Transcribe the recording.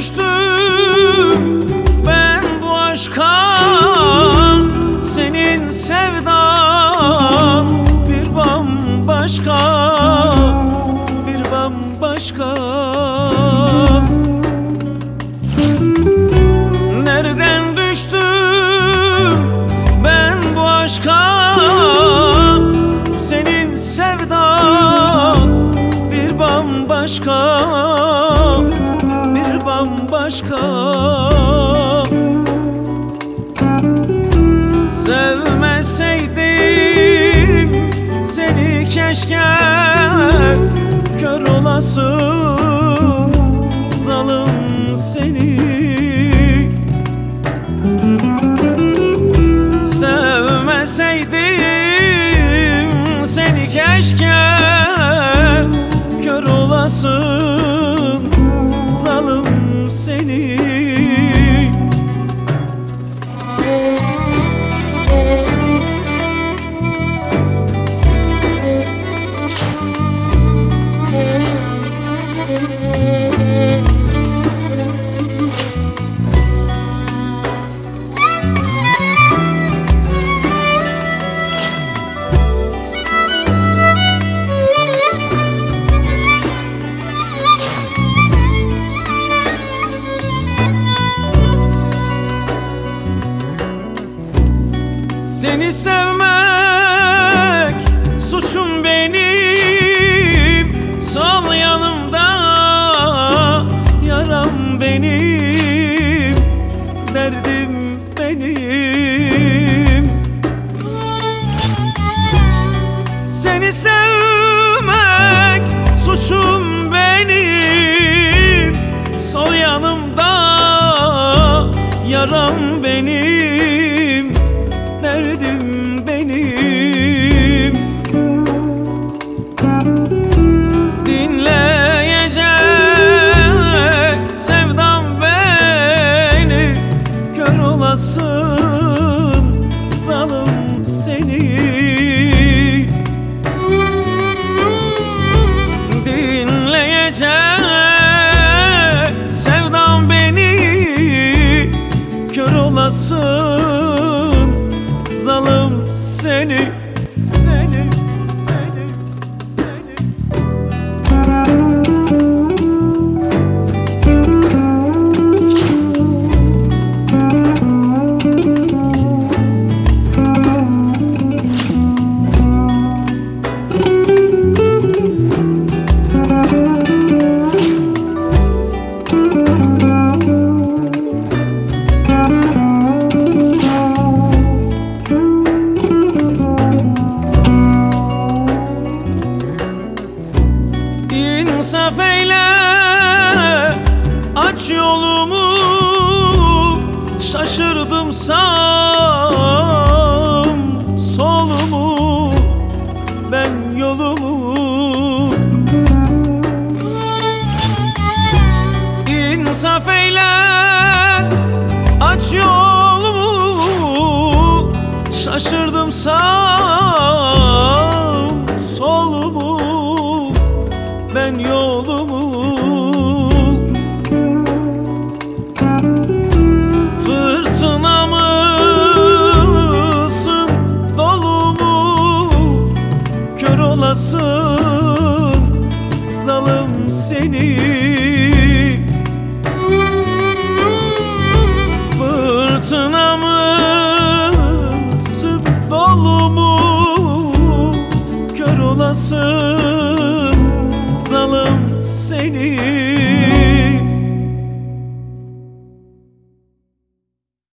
düştüm Sevmeseydim seni keşke Kör olasın. Zalim seni. Sevmeseydim seni keşke Kör olasın. Zalim seni Seni sevmek suçum benim. Sol yanımda yaram benim. Derdim benim. Seni sevmek suçum benim. Sol yanımda yaram benim Kör olasın zalim seni. Dinleyecek sevdam beni. Kör olasın zalim Seni, İnsaf eyle Aç yolumu. Şaşırdım sağım Solumu Ben yolumu. İnsaf eyle Aç yolumu. Şaşırdım sağım Kör olasın zalim seni. Fırtına mısın dolumu Kör olasın zalim seni